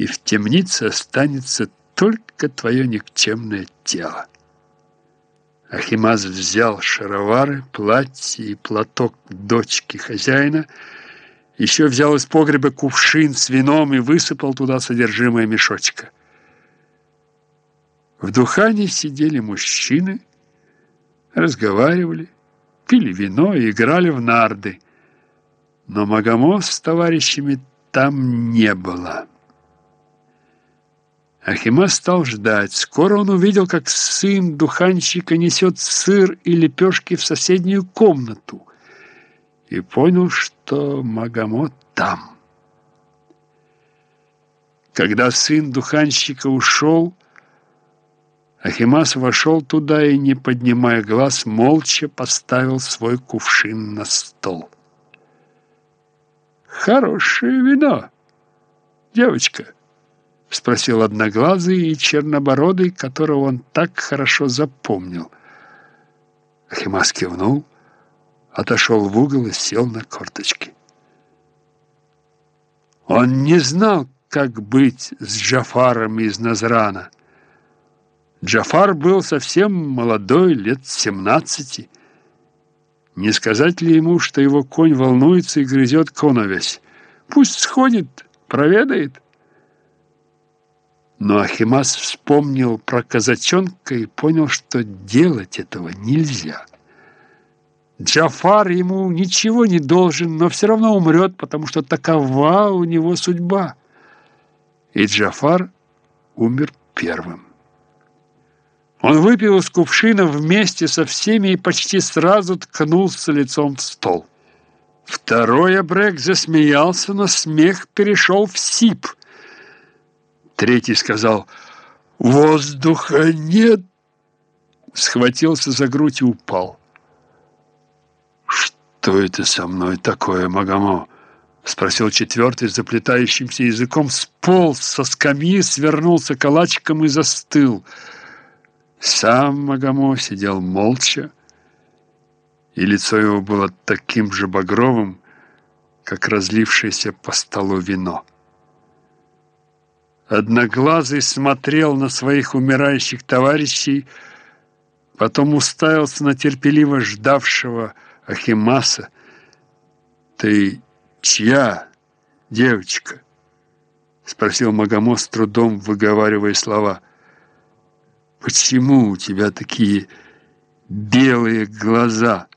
и в темнице останется только твое никчемное тело. Ахимаз взял шаровары, платье и платок дочки хозяина, еще взял из погреба кувшин с вином и высыпал туда содержимое мешочка. В Духане сидели мужчины, разговаривали, пили вино и играли в нарды. Но Магомов с товарищами там не было. Ахимас стал ждать. Скоро он увидел, как сын духанщика несет сыр и лепешки в соседнюю комнату и понял, что Магомот там. Когда сын духанщика ушел, Ахимас вошел туда и, не поднимая глаз, молча поставил свой кувшин на стол. «Хорошее вино, девочка», — спросил одноглазый и чернобородый, которого он так хорошо запомнил. Ахимас кивнул, отошел в угол и сел на корточки. Он не знал, как быть с Джафаром из Назрана. Джафар был совсем молодой, лет семнадцати. Не сказать ли ему, что его конь волнуется и грызет коновесь? Пусть сходит, проведает. Но Ахимас вспомнил про казачонка и понял, что делать этого нельзя. Джафар ему ничего не должен, но все равно умрет, потому что такова у него судьба. И Джафар умер первым. Он выпил из кувшина вместе со всеми и почти сразу ткнулся лицом в стол. Второй Абрек засмеялся, но смех перешел в сип. Третий сказал «Воздуха нет!» Схватился за грудь и упал. «Что это со мной такое, Магамо?» Спросил четвертый заплетающимся языком, сполз со скамьи, свернулся калачиком и застыл – сам Магамо сидел молча, и лицо его было таким же багровым, как разлившееся по столу вино. Одноглазый смотрел на своих умирающих товарищей, потом уставился на терпеливо ждавшего Ахимаса. «Ты чья, девочка?» — спросил Магамо с трудом, выговаривая слова — Почему у тебя такие белые глаза?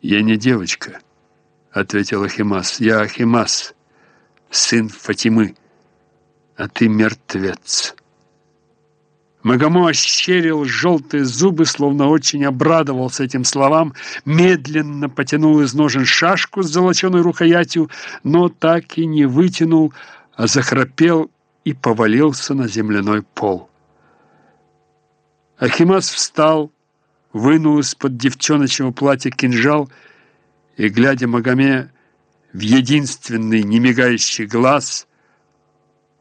Я не девочка, ответил Ахимас. Я Ахимас, сын Фатимы, а ты мертвец. Магамо ощерил желтые зубы, словно очень обрадовался этим словам, медленно потянул из ножен шашку с золоченой рукоятью, но так и не вытянул, а захрапел и повалился на земляной пол. Архимас встал, вынул из-под девчоночного платья кинжал и, глядя Магоме в единственный немигающий глаз,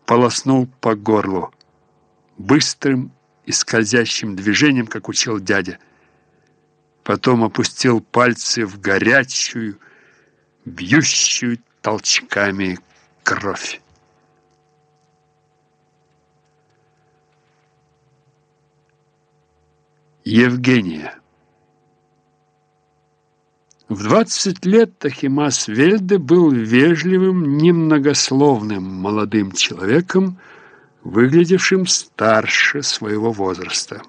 полоснул по горлу быстрым и скользящим движением, как учил дядя. Потом опустил пальцы в горячую, бьющую толчками кровь. Евгения. В 20 лет Ахимас Вельде был вежливым, немногословным молодым человеком, выглядевшим старше своего возраста.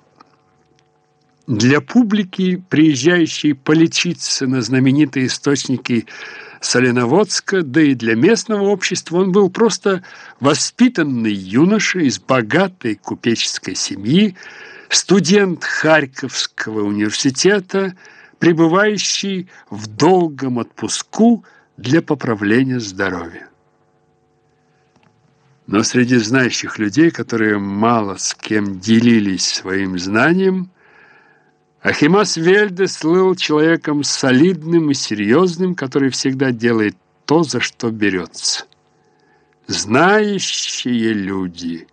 Для публики, приезжающей полечиться на знаменитые источники Соленоводска, да и для местного общества, он был просто воспитанный юноша из богатой купеческой семьи, студент Харьковского университета, пребывающий в долгом отпуску для поправления здоровья. Но среди знающих людей, которые мало с кем делились своим знанием, Ахимас Вельде слыл человеком солидным и серьезным, который всегда делает то, за что берется. Знающие люди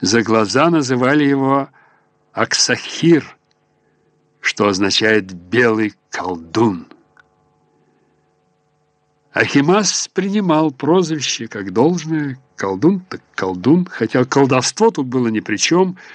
за глаза называли его Аксахир, что означает «белый колдун». Ахимас принимал прозвище как должное, колдун так колдун, хотя колдовство тут было ни при чем –